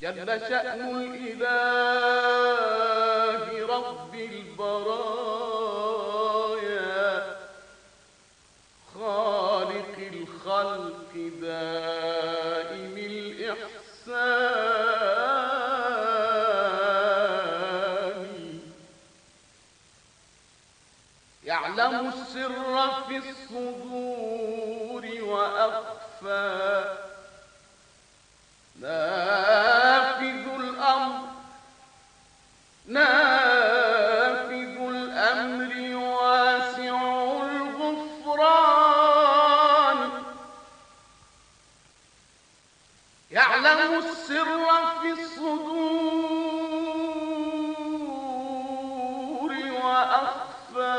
جل شأن الإله رب البرايا خالق الخلق دائم الإحسان. يعلم السر في الصدور وأخفى. نافذ السر في الصدور وأخفى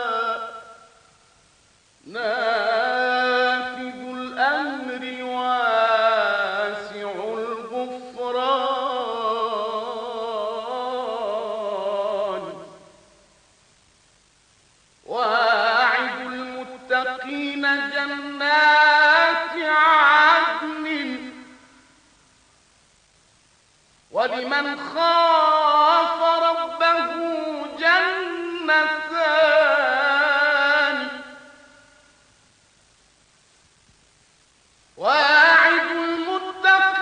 نافذ الأمر واسع الغفران. واعد المتقين جنات ولمن خاف ربه جنتان. واعد المتقين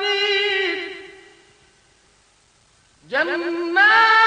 جنات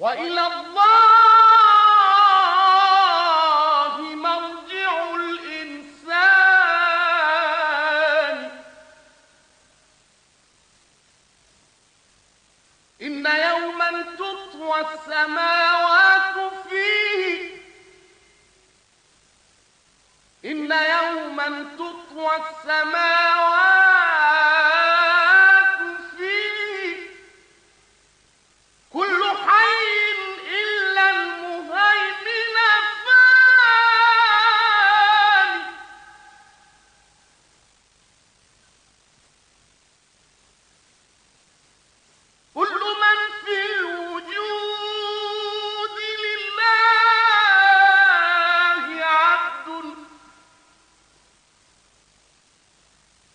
وإلى الله مرجع الإنسان. إن يوما تطوى السماوات فيه. إن يوما تطوى السماوات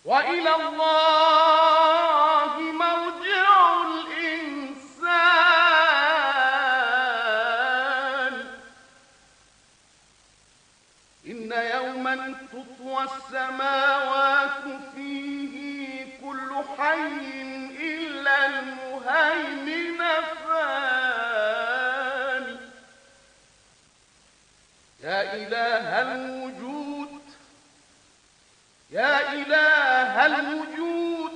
وإلى الله مرجع الإنسان. إن يوما تطوى السماوات فيه كل حي إلا المهيمن فان. يا إله الوجود يا إله الوجود.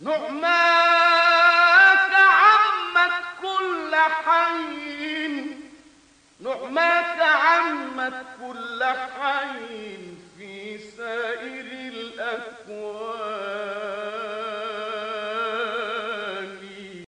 نعماك عمت كل حي نعماك عمت كل حي